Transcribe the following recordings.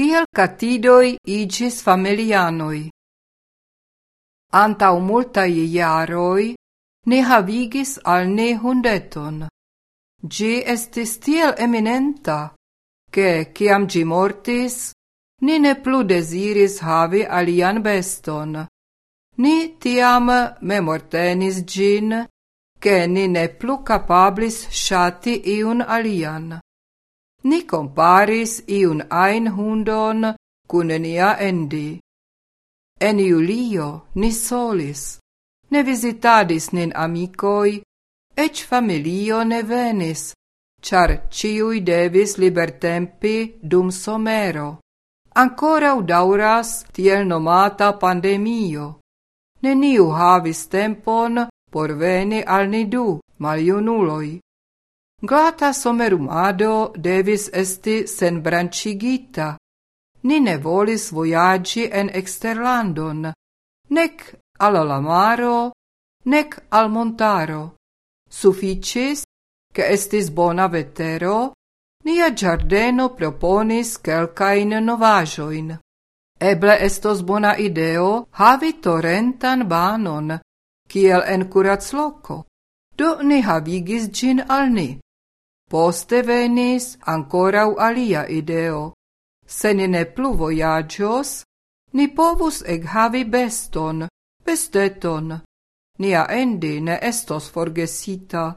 kiel catidoi igis familianoi. Antau multai iaroi ne havigis al ne hundeton. Gi estis tiel eminenta, che, ciam gi mortis, ni ne plu desiris havi alian beston. Ni tiam memortenis gin, che ni ne plu capablis shati iun alian ni comparis iun ein hundon cun nia endi. En Iulio ni solis, ne visitadis nin amicoi, ec familio ne venis, char ciui devis libertempi dum somero. Ancora udauras tiel nomata pandemio. Neniu havis tempon por veni al nidu, maliunuloi. Glata somerumado devis esti sen branchigita. Ni ne volis voyagi en exterlandon, nec al la maro, nec al montaro. Suficis, che estis bona vetero, nia giardeno proponis quelcain novajoin. Eble estos bona ideo havi torrentan banon, kiel en curac loco. Do ni havigis gin al ni. Poste venis ancorau alia ideo. Se ni ne plu ni povus eg havi beston, besteton. Nia endi ne estos forgesita,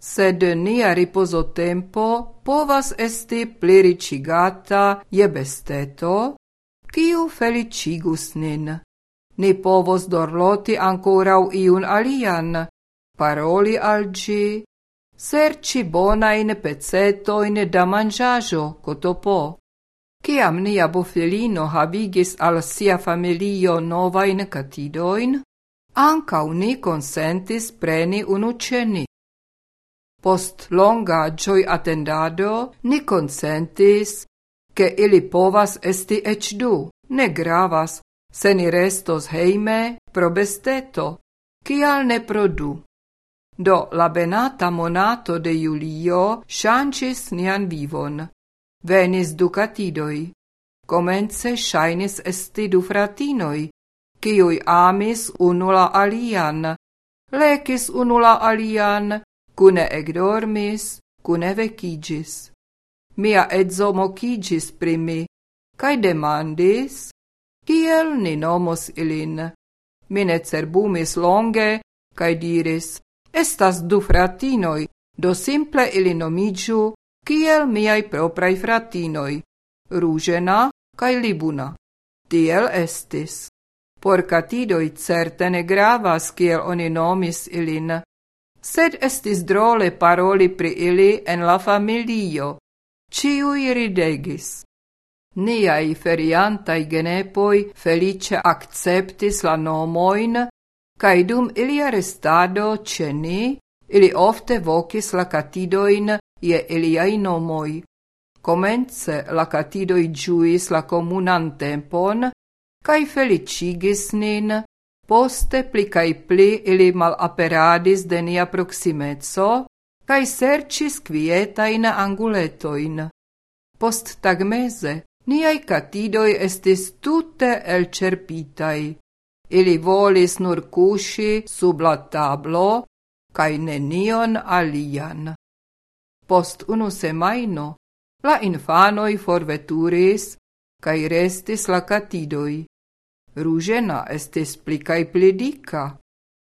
sed nia riposo tempo povas esti pliricigata je besteto, kiu felicigus nin. Ni povos dorloti ancorau iun alian, paroli al gi, serci bonain pecetoin da mangiajo cotopo. Ciam nia bufilino havigis al sia familio novain catidoin, ancau ni consentis preni unuceni. Post longa gioi attendado ni consentis che ili povas esti ec du, ne gravas, se ni restos heime pro besteto, cial ne produ. Do la benata monato de Julio shancis nian vivon. Venis ducatidoi. Comence shainis esti du fratinoi, kiuj amis unula alian, lecis unula alian, cune egdormis, cune vecigis. Mia edzo mocigis primi, cae demandis, kiel ni nomos ilin. Mine cerbumis longe, cae diris, estas du fratinoi, do simple ili nomigiu kiel miai proprai fratinoi, Rugena cae Libuna. Tiel estis. Por catidoi certe ne gravas kiel oni nomis ilin, sed estis drole paroli pri ili en la familio. Ciui ridegis. Niai feriantai genepoi felice acceptis la nomoin, cae dum ilia restado ceni, ili ofte vocis la catidoin ie iliai nomoi. Comence la catidoi giuis la comunan tempon, cae felicigis nin, poste pli cae pli ili mal aperadis de nia proximezzo, cae sercis quietain anguletoin. Post tagmese, niai catidoi estis tutte elcerpitai. Ili volis nur cusci sub la tablo, nenion alian. Post unu semaino, la infanoi forveturis, cae restis la catidoi. Rugena estis pli cae pli dica,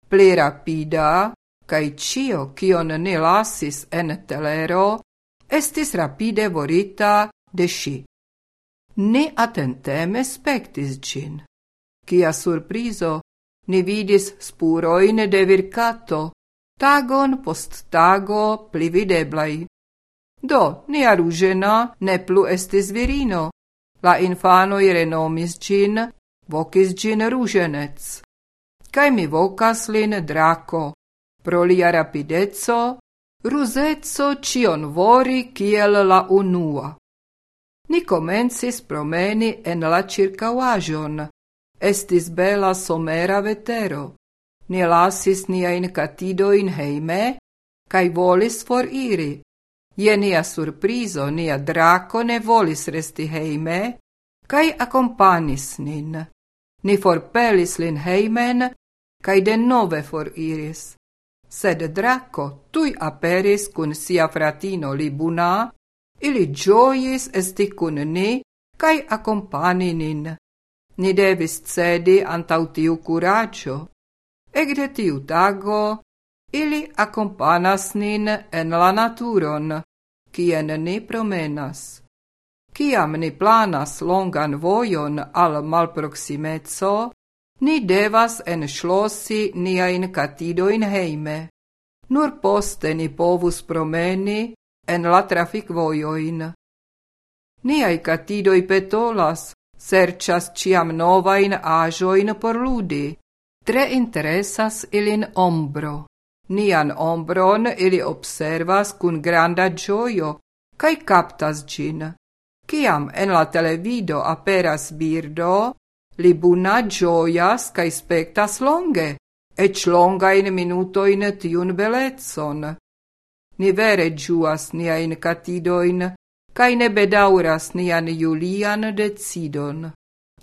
pli rapida, cae cio, cion ne lasis en telero, estis rapide vorita de si. Ne attenteme spectis gin. Cia surprizo, ni vidis spuroin de vircato, tagon post tago pli videblai. Do, nia rugena ne plu estis virino. La infanoi renomis gin, vocis gin rugenec. Cai mi vocas lin draco, pro lia rapidezzo, rusezzo cion vori kiel la unua. Ni comencis promeni en la circauajon. Estis bela somera vetero. Ni lasis nia in catidoin heime, cae volis for iri. Je nia surprizo, nia draco ne volis resti heime, kai accompagnis nin. Ni forpelis lin heimen, kai de nove for iris. Sed Draco tui aperis cun sia fratino Libuna, ili gioiis esti cun ni, kai accompani. Ni devis cedi antau tiu curacio. Egde tiu tago, ili accompanas nin en la naturon, kien ni promenas. Kiam ni planas longan vojon al malproximezzo, ni devas enŝlosi niajn katidojn heime. Nur poste ni povus promeni en la trafikvojojn. Niaj katidoj petolas, serĉas ĉiam novajn aĵojn por ludi. Tre interesas ilin ombro. Nian ombron ili observas kun granda gioio, kaj captas gin. Ciam en la televido aperas birdo, li buna gioias kaj spectas longe, ec longain minutoin tiun beletson. Ni vere giuas niain catidoin, cae ne bedauras nian Julian decidon.